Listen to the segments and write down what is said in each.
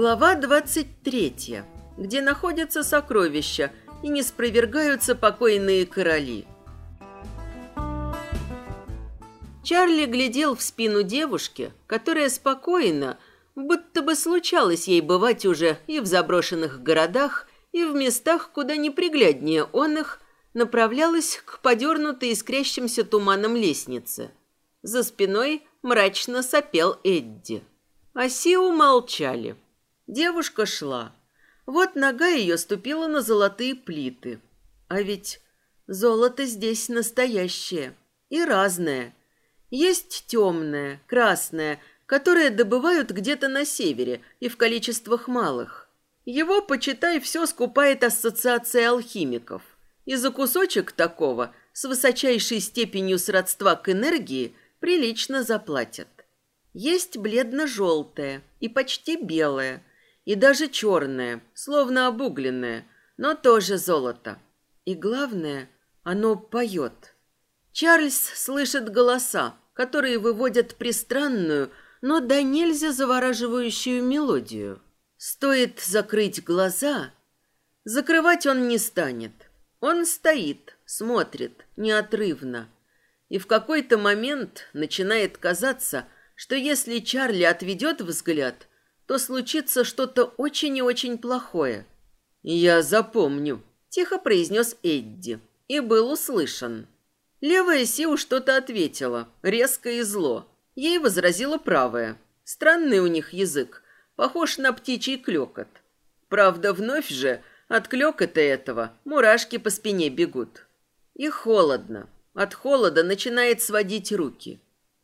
Глава 23, где находятся сокровища и не спровергаются покойные короли. Чарли глядел в спину девушки, которая спокойно, будто бы случалось ей бывать уже и в заброшенных городах, и в местах, куда непригляднее он их, направлялась к подернутой искрящимся туманом лестнице. За спиной мрачно сопел Эдди. А Сиу молчали. Девушка шла. Вот нога ее ступила на золотые плиты. А ведь золото здесь настоящее и разное. Есть темное, красное, которое добывают где-то на севере и в количествах малых. Его, почитай, все скупает ассоциация алхимиков. И за кусочек такого, с высочайшей степенью сродства к энергии, прилично заплатят. Есть бледно-желтое и почти белое, и даже черное, словно обугленное, но тоже золото. И главное, оно поет. Чарльз слышит голоса, которые выводят пристранную, но да нельзя завораживающую мелодию. Стоит закрыть глаза, закрывать он не станет. Он стоит, смотрит неотрывно. И в какой-то момент начинает казаться, что если Чарли отведет взгляд, то случится что-то очень и очень плохое. «Я запомню», – тихо произнес Эдди, и был услышан. Левая Сиу что-то ответила, резко и зло. Ей возразила правая. Странный у них язык, похож на птичий клёкот. Правда, вновь же от клёкота этого мурашки по спине бегут. И холодно. От холода начинает сводить руки.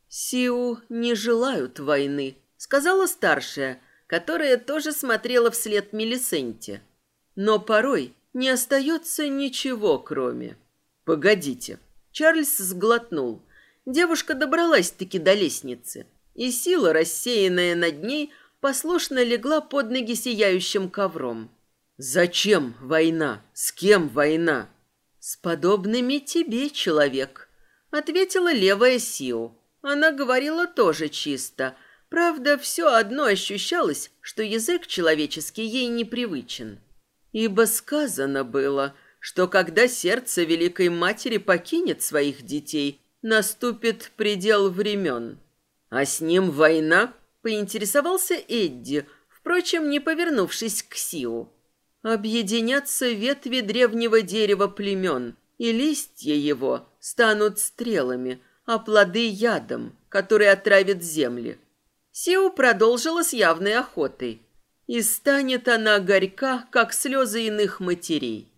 «Сиу не желают войны», — сказала старшая, которая тоже смотрела вслед Мелисенте. Но порой не остается ничего, кроме... Погодите. Чарльз сглотнул. Девушка добралась-таки до лестницы, и сила, рассеянная над ней, послушно легла под ноги сияющим ковром. «Зачем война? С кем война?» «С подобными тебе, человек», — ответила левая Сиу. Она говорила тоже чисто — Правда, все одно ощущалось, что язык человеческий ей непривычен. Ибо сказано было, что когда сердце Великой Матери покинет своих детей, наступит предел времен. А с ним война, поинтересовался Эдди, впрочем, не повернувшись к Сиу. Объединятся ветви древнего дерева племен, и листья его станут стрелами, а плоды ядом, который отравит земли. Сиу продолжила с явной охотой. И станет она горька, как слезы иных матерей.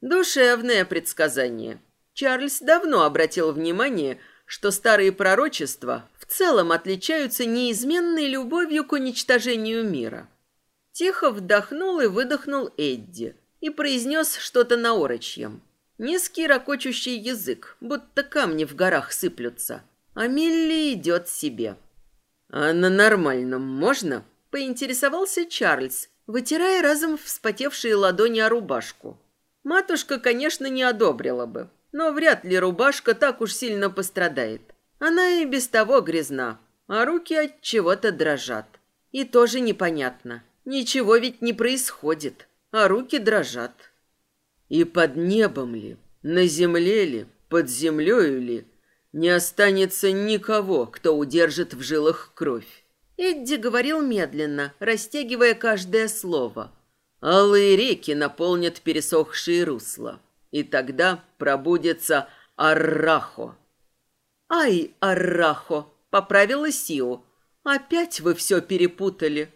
Душевное предсказание. Чарльз давно обратил внимание, что старые пророчества в целом отличаются неизменной любовью к уничтожению мира. Тихо вдохнул и выдохнул Эдди и произнес что-то на орочьем. Низкий ракочущий язык, будто камни в горах сыплются. А Милли идет себе. «А на нормальном можно?» – поинтересовался Чарльз, вытирая разом вспотевшие ладони о рубашку. Матушка, конечно, не одобрила бы, но вряд ли рубашка так уж сильно пострадает. Она и без того грязна, а руки от чего-то дрожат. И тоже непонятно. Ничего ведь не происходит, а руки дрожат. И под небом ли, на земле ли, под землею ли, не останется никого, кто удержит в жилах кровь. Эдди говорил медленно, растягивая каждое слово. Алые реки наполнят пересохшие русла, и тогда пробудется Аррахо. «Ай, Аррахо!» — поправила Сиу. «Опять вы все перепутали».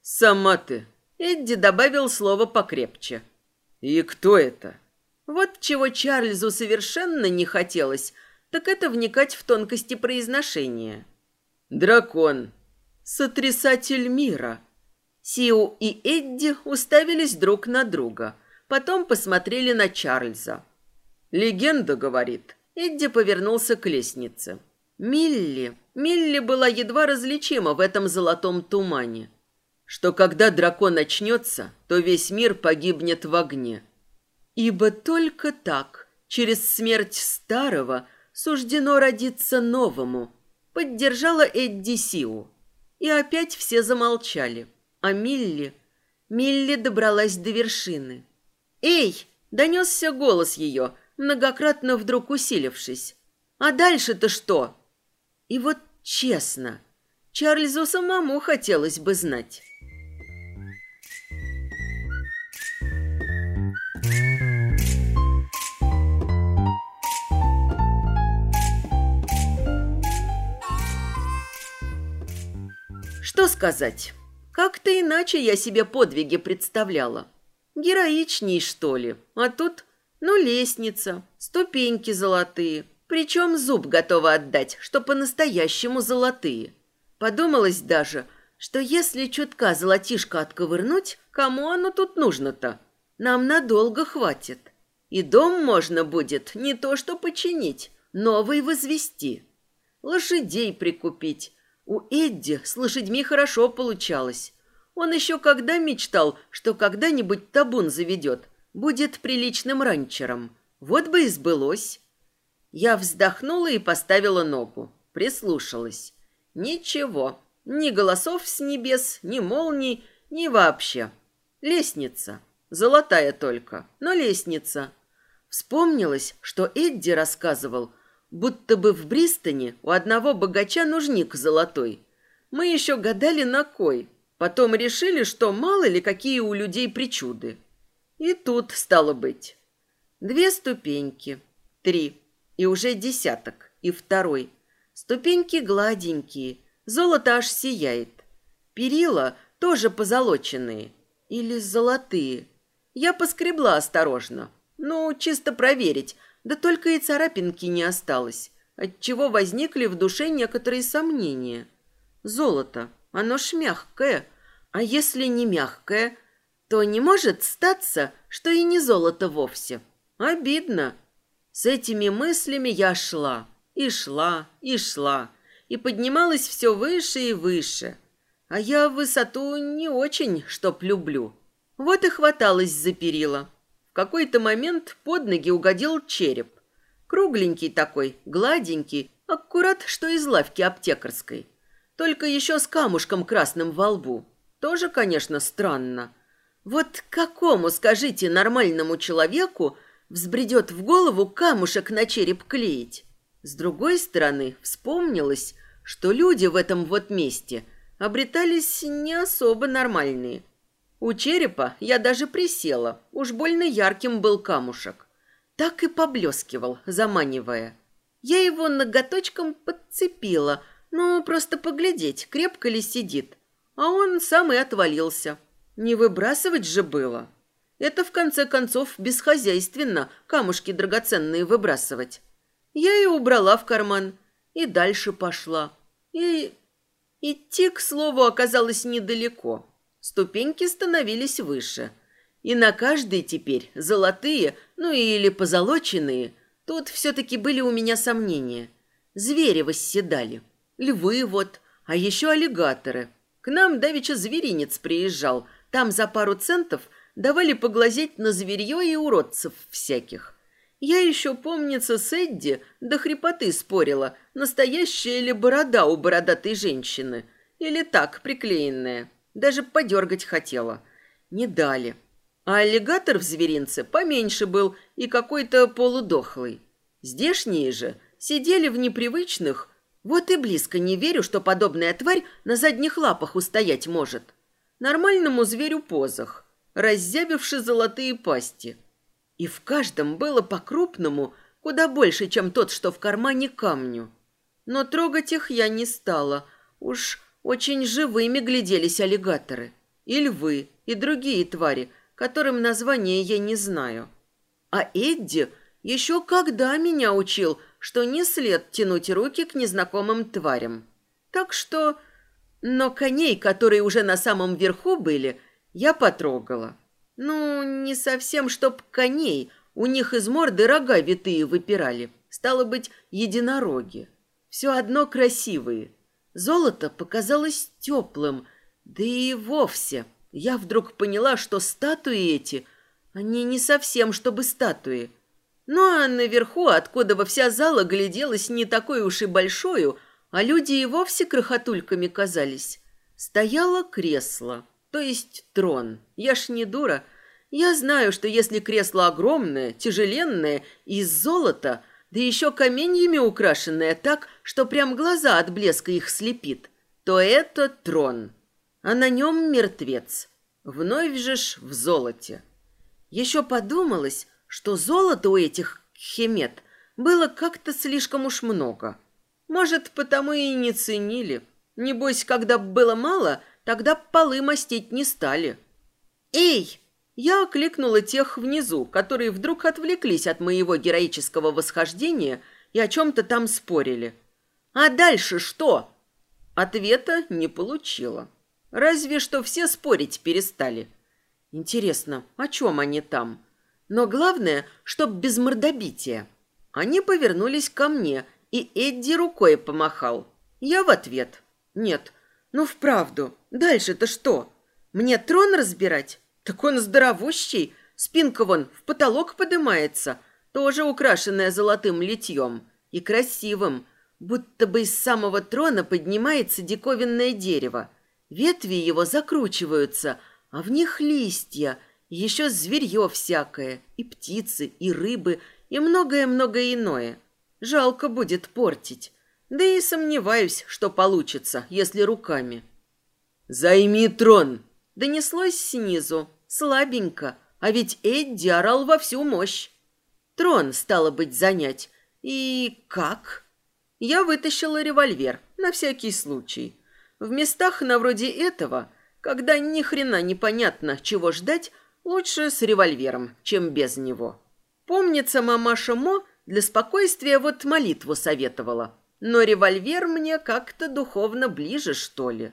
«Сама ты!» — Эдди добавил слово покрепче. «И кто это?» Вот чего Чарльзу совершенно не хотелось — так это вникать в тонкости произношения. Дракон. Сотрясатель мира. Сиу и Эдди уставились друг на друга. Потом посмотрели на Чарльза. Легенда говорит. Эдди повернулся к лестнице. Милли. Милли была едва различима в этом золотом тумане. Что когда дракон очнется, то весь мир погибнет в огне. Ибо только так, через смерть старого, суждено родиться новому», — поддержала Эдди Сиу. И опять все замолчали. А Милли... Милли добралась до вершины. «Эй!» — донесся голос ее, многократно вдруг усилившись. «А дальше-то что?» И вот честно, Чарльзу самому хотелось бы знать. Что сказать? Как-то иначе я себе подвиги представляла. Героичней, что ли. А тут, ну, лестница, ступеньки золотые. Причем зуб готова отдать, что по-настоящему золотые. Подумалось даже, что если чутка золотишко отковырнуть, кому оно тут нужно-то? Нам надолго хватит. И дом можно будет не то что починить, новый возвести. Лошадей прикупить, у Эдди с лошадьми хорошо получалось. Он еще когда мечтал, что когда-нибудь табун заведет, будет приличным ранчером. Вот бы и сбылось. Я вздохнула и поставила ногу. Прислушалась. Ничего. Ни голосов с небес, ни молний, ни вообще. Лестница. Золотая только, но лестница. Вспомнилось, что Эдди рассказывал – будто бы в Бристоне у одного богача нужник золотой. Мы еще гадали на кой, потом решили, что мало ли какие у людей причуды. И тут стало быть. Две ступеньки, три, и уже десяток, и второй. Ступеньки гладенькие, золото аж сияет. Перила тоже позолоченные или золотые. Я поскребла осторожно, ну, чисто проверить, да только и царапинки не осталось, отчего возникли в душе некоторые сомнения. Золото, оно ж мягкое, а если не мягкое, то не может статься, что и не золото вовсе. Обидно. С этими мыслями я шла, и шла, и шла, и поднималась все выше и выше. А я высоту не очень, чтоб люблю. Вот и хваталась за перила какой-то момент под ноги угодил череп. Кругленький такой, гладенький, аккурат, что из лавки аптекарской. Только еще с камушком красным во лбу. Тоже, конечно, странно. Вот какому, скажите, нормальному человеку взбредет в голову камушек на череп клеить? С другой стороны, вспомнилось, что люди в этом вот месте обретались не особо нормальные – у черепа я даже присела, уж больно ярким был камушек. Так и поблескивал, заманивая. Я его ноготочком подцепила, ну, просто поглядеть, крепко ли сидит. А он сам и отвалился. Не выбрасывать же было. Это, в конце концов, бесхозяйственно камушки драгоценные выбрасывать. Я и убрала в карман, и дальше пошла. И идти, к слову, оказалось недалеко. Ступеньки становились выше. И на каждой теперь золотые, ну или позолоченные. Тут все-таки были у меня сомнения. Звери восседали. Львы вот, а еще аллигаторы. К нам давеча зверинец приезжал. Там за пару центов давали поглазеть на зверье и уродцев всяких. Я еще, помнится, с Эдди до хрипоты спорила, настоящая ли борода у бородатой женщины. Или так, приклеенная. Даже подергать хотела. Не дали. А аллигатор в зверинце поменьше был и какой-то полудохлый. Здешние же сидели в непривычных... Вот и близко не верю, что подобная тварь на задних лапах устоять может. Нормальному зверю позах, раззябивши золотые пасти. И в каждом было по-крупному, куда больше, чем тот, что в кармане камню. Но трогать их я не стала. Уж очень живыми гляделись аллигаторы. И львы, и другие твари, которым название я не знаю. А Эдди еще когда меня учил, что не след тянуть руки к незнакомым тварям. Так что... Но коней, которые уже на самом верху были, я потрогала. Ну, не совсем чтоб коней, у них из морды рога витые выпирали. Стало быть, единороги. Все одно красивые. Золото показалось теплым, да и вовсе. Я вдруг поняла, что статуи эти, они не совсем чтобы статуи. Ну а наверху, откуда во вся зала гляделась не такой уж и большою, а люди и вовсе крохотульками казались, стояло кресло. то есть трон. Я ж не дура. Я знаю, что если кресло огромное, тяжеленное, из золота, да еще каменьями украшенное так, что прям глаза от блеска их слепит, то это трон. А на нем мертвец. Вновь же ж в золоте. Еще подумалось, что золота у этих хемет было как-то слишком уж много. Может, потому и не ценили. Небось, когда было мало, тогда полы мастить не стали. «Эй!» Я окликнула тех внизу, которые вдруг отвлеклись от моего героического восхождения и о чем-то там спорили. «А дальше что?» Ответа не получила. Разве что все спорить перестали. Интересно, о чем они там? Но главное, чтоб без мордобития. Они повернулись ко мне, и Эдди рукой помахал. Я в ответ. Нет, ну вправду, дальше-то что? Мне трон разбирать? Так он здоровущий, спинка вон в потолок подымается, тоже украшенная золотым литьем и красивым, будто бы из самого трона поднимается диковинное дерево. Ветви его закручиваются, а в них листья, еще зверье всякое, и птицы, и рыбы, и многое-многое иное. Жалко будет портить. Да и сомневаюсь, что получится, если руками. «Займи трон!» Донеслось снизу, слабенько, а ведь Эдди орал во всю мощь. Трон, стало быть, занять. И как? Я вытащила револьвер, на всякий случай. В местах на вроде этого, когда ни хрена непонятно, чего ждать, лучше с револьвером, чем без него. Помнится, мамаша Мо для спокойствия вот молитву советовала. Но револьвер мне как-то духовно ближе, что ли.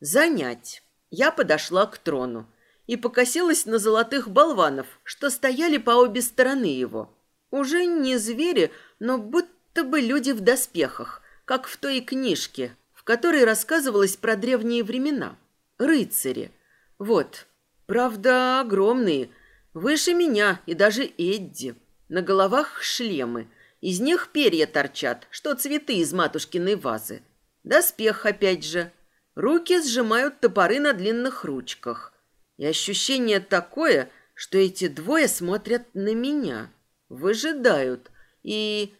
Занять. Я подошла к трону и покосилась на золотых болванов, что стояли по обе стороны его. Уже не звери, но будто бы люди в доспехах, как в той книжке, в которой рассказывалось про древние времена. Рыцари. Вот. Правда, огромные. Выше меня и даже Эдди. На головах шлемы. Из них перья торчат, что цветы из матушкиной вазы. Доспех опять же. Руки сжимают топоры на длинных ручках. И ощущение такое, что эти двое смотрят на меня. Выжидают. И...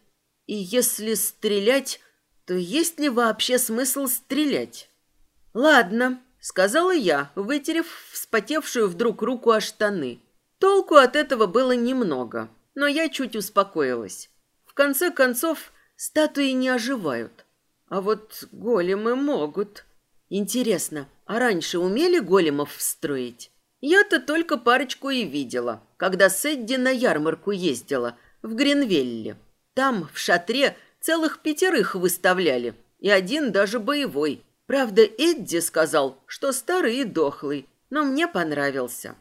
И если стрелять, то есть ли вообще смысл стрелять? Ладно, сказала я, вытерев вспотевшую вдруг руку о штаны. Толку от этого было немного, но я чуть успокоилась. В конце концов, статуи не оживают. А вот големы могут. Интересно, а раньше умели големов строить? Я-то только парочку и видела, когда Сэдди на ярмарку ездила, в Гринвелле. Там, в шатре, целых пятерых выставляли, и один даже боевой. Правда, Эдди сказал, что старый и дохлый, но мне понравился.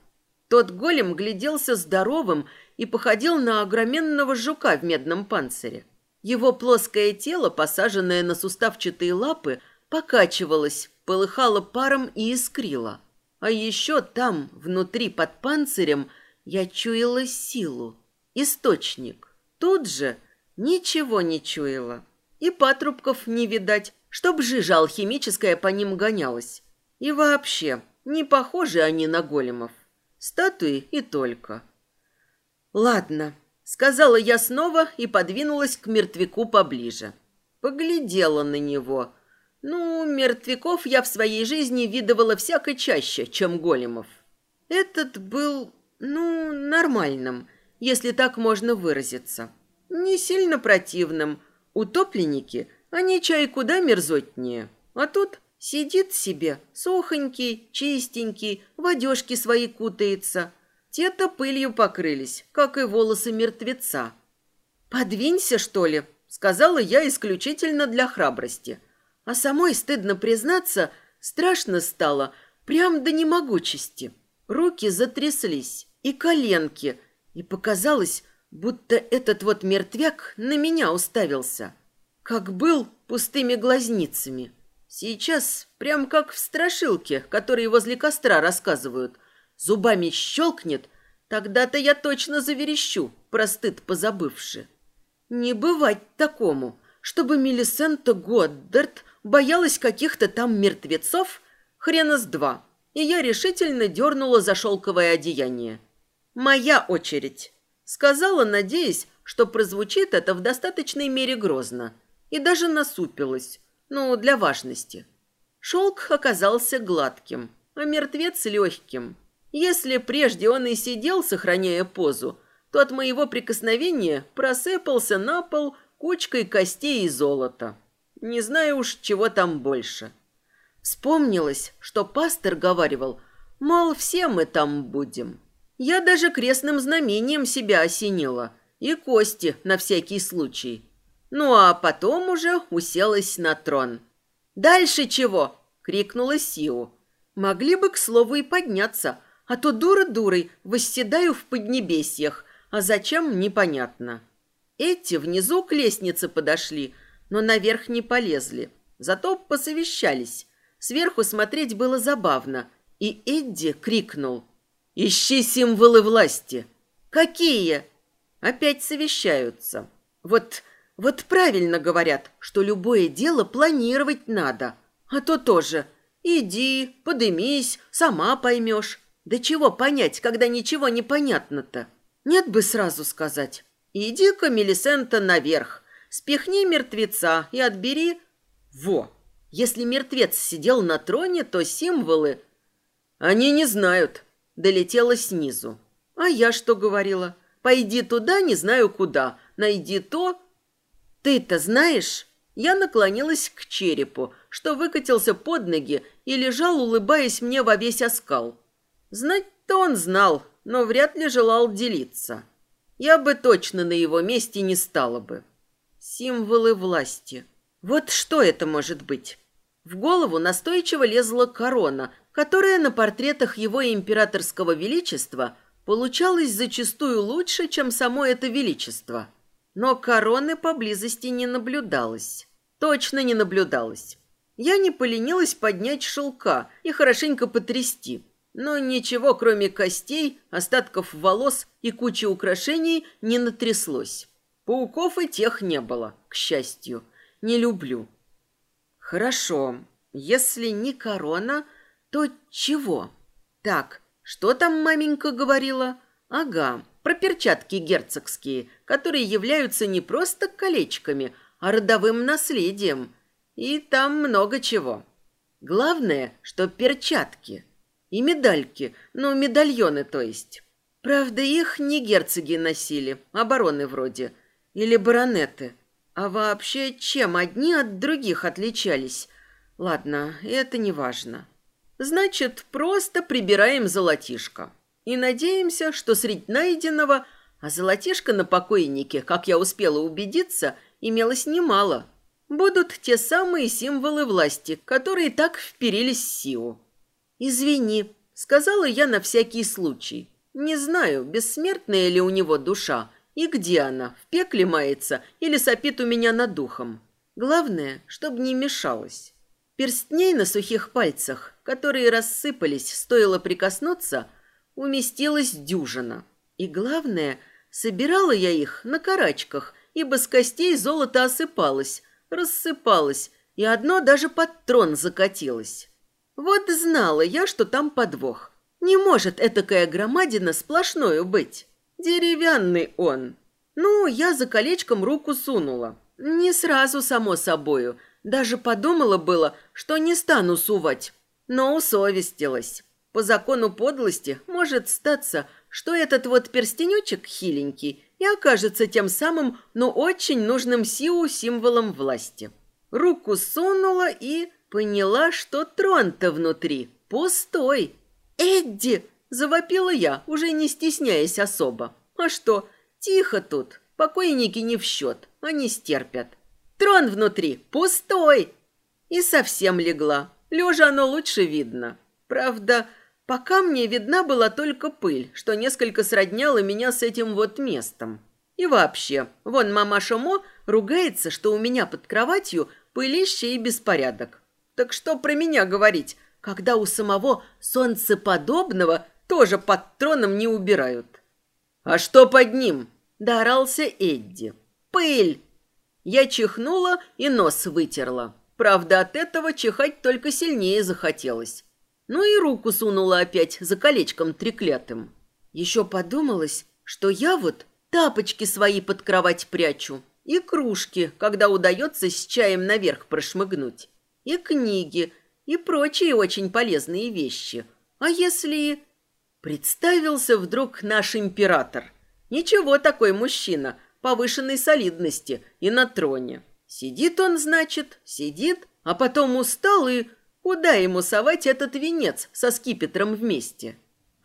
Тот голем гляделся здоровым и походил на огроменного жука в медном панцире. Его плоское тело, посаженное на суставчатые лапы, покачивалось, полыхало паром и искрило. А еще там, внутри, под панцирем, я чуяла силу. Источник. Тут же ничего не чуяла. И патрубков не видать, чтоб жижа алхимическая по ним гонялась. И вообще, не похожи они на големов. Статуи и только. Ладно, сказала я снова и подвинулась к мертвяку поближе. Поглядела на него. Ну, мертвяков я в своей жизни видывала всяко чаще, чем големов. Этот был, ну, нормальным, если так можно выразиться. Не сильно противным. Утопленники, они чай куда мерзотнее. А тут Сидит себе, сухонький, чистенький, в одежке свои кутается. Те-то пылью покрылись, как и волосы мертвеца. «Подвинься, что ли?» — сказала я исключительно для храбрости. А самой, стыдно признаться, страшно стало, прям до немогучести. Руки затряслись, и коленки, и показалось, будто этот вот мертвяк на меня уставился. Как был пустыми глазницами. Сейчас, прям как в страшилке, которые возле костра рассказывают, зубами щелкнет, тогда-то я точно заверещу, простыд позабывши. Не бывать такому, чтобы Мелисента Годдард боялась каких-то там мертвецов, хрена с два. и я решительно дернула за шелковое одеяние. «Моя очередь», — сказала, надеясь, что прозвучит это в достаточной мере грозно, и даже насупилась, ну, для важности. Шелк оказался гладким, а мертвец легким. Если прежде он и сидел, сохраняя позу, то от моего прикосновения просыпался на пол кучкой костей и золота. Не знаю уж, чего там больше. Вспомнилось, что пастор говаривал, мол, все мы там будем. Я даже крестным знамением себя осенила и кости на всякий случай. Ну а потом уже уселась на трон. «Дальше чего?» — крикнула Сиу. «Могли бы, к слову, и подняться, а то дура дурой восседаю в поднебесьях, а зачем — непонятно». Эти внизу к лестнице подошли, но наверх не полезли. Зато посовещались. Сверху смотреть было забавно. И Эдди крикнул. «Ищи символы власти!» «Какие?» Опять совещаются. Вот, вот правильно говорят, что любое дело планировать надо. А то тоже. Иди, подымись, сама поймешь. Да чего понять, когда ничего не понятно-то? Нет бы сразу сказать. Иди-ка, Мелисента, наверх. Спихни мертвеца и отбери... Во! Если мертвец сидел на троне, то символы... Они не знают. Долетело снизу. А я что говорила? Пойди туда, не знаю куда. Найди то... Ты-то знаешь? Я наклонилась к черепу, что выкатился под ноги и лежал, улыбаясь мне во весь оскал. Знать-то он знал, но вряд ли желал делиться. Я бы точно на его месте не стала бы. Символы власти. Вот что это может быть? В голову настойчиво лезла корона, которая на портретах его императорского величества получалась зачастую лучше, чем само это величество. Но короны поблизости не наблюдалось. Точно не наблюдалось. Я не поленилась поднять шелка и хорошенько потрясти – но ничего, кроме костей, остатков волос и кучи украшений, не натряслось. Пауков и тех не было, к счастью. Не люблю. Хорошо. Если не корона, то чего? Так, что там маменька говорила? Ага, про перчатки герцогские, которые являются не просто колечками, а родовым наследием. И там много чего. Главное, что перчатки. И медальки, ну, медальоны, то есть. Правда, их не герцоги носили, бароны вроде. Или баронеты. А вообще, чем одни от других отличались? Ладно, это не важно. Значит, просто прибираем золотишко. И надеемся, что среди найденного, а золотишко на покойнике, как я успела убедиться, имелось немало. Будут те самые символы власти, которые так вперились в силу. «Извини», — сказала я на всякий случай. «Не знаю, бессмертная ли у него душа, и где она, в пекле мается или сопит у меня над духом. Главное, чтобы не мешалось». Перстней на сухих пальцах, которые рассыпались, стоило прикоснуться, уместилась дюжина. И главное, собирала я их на карачках, ибо с костей золото осыпалось, рассыпалось, и одно даже под трон закатилось. Вот знала я, что там подвох. Не может этакая громадина сплошною быть. Деревянный он. Ну, я за колечком руку сунула. Не сразу, само собою. Даже подумала было, что не стану сувать. Но усовестилась. По закону подлости может статься, что этот вот перстенечек хиленький и окажется тем самым, но очень нужным Сиу символом власти. Руку сунула и Поняла, что трон-то внутри пустой. «Эдди!» – завопила я, уже не стесняясь особо. «А что? Тихо тут. Покойники не в счет. Они стерпят. Трон внутри пустой!» И совсем легла. Лежа оно лучше видно. Правда, пока мне видна была только пыль, что несколько сродняла меня с этим вот местом. И вообще, вон мамаша Мо ругается, что у меня под кроватью пылище и беспорядок. Так что про меня говорить, когда у самого солнцеподобного тоже под троном не убирают? А что под ним? Дорался Эдди. Пыль! Я чихнула и нос вытерла. Правда, от этого чихать только сильнее захотелось. Ну и руку сунула опять за колечком треклятым. Еще подумалось, что я вот тапочки свои под кровать прячу, и кружки, когда удается с чаем наверх прошмыгнуть, и книги, и прочие очень полезные вещи. А если... Представился вдруг наш император. Ничего такой мужчина, повышенной солидности и на троне. Сидит он, значит, сидит, а потом устал и... Куда ему совать этот венец со скипетром вместе?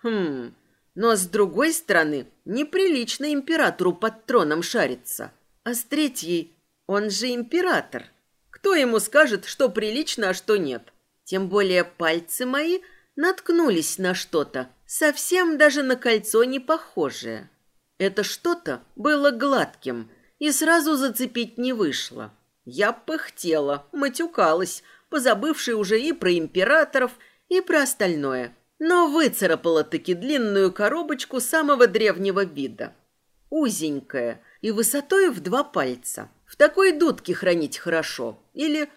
Хм, но с другой стороны, неприлично императору под троном шариться. А с третьей, он же император. Кто ему скажет, что прилично, а что нет? Тем более пальцы мои наткнулись на что-то, совсем даже на кольцо не похожее. Это что-то было гладким и сразу зацепить не вышло. Я пыхтела, матюкалась, позабывшей уже и про императоров, и про остальное, но выцарапала-таки длинную коробочку самого древнего вида. Узенькая и высотой в два пальца. В такой дудке хранить хорошо. Или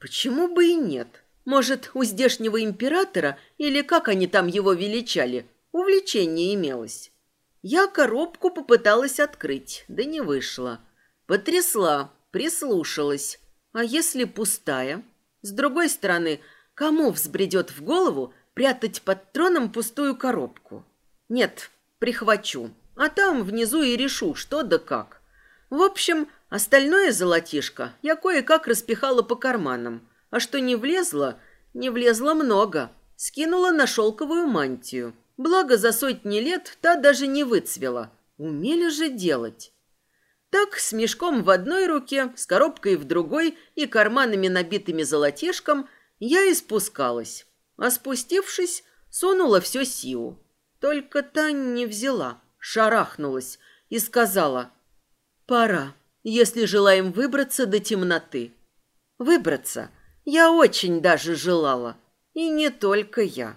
почему бы и нет? Может, у здешнего императора, или как они там его величали, увлечение имелось. Я коробку попыталась открыть, да не вышло. Потрясла, прислушалась. А если пустая? С другой стороны, кому взбредет в голову прятать под троном пустую коробку? Нет, прихвачу, а там внизу и решу, что да как. В общем, остальное золотишко я кое-как распихала по карманам, а что не влезло, не влезло много. Скинула на шелковую мантию. Благо, за сотни лет та даже не выцвела. Умели же делать. Так, с мешком в одной руке, с коробкой в другой и карманами, набитыми золотишком, я и спускалась. А спустившись, сунула все Сиу. Только та не взяла, шарахнулась и сказала «Пора, если желаем выбраться до темноты». Выбраться я очень даже желала. И не только я.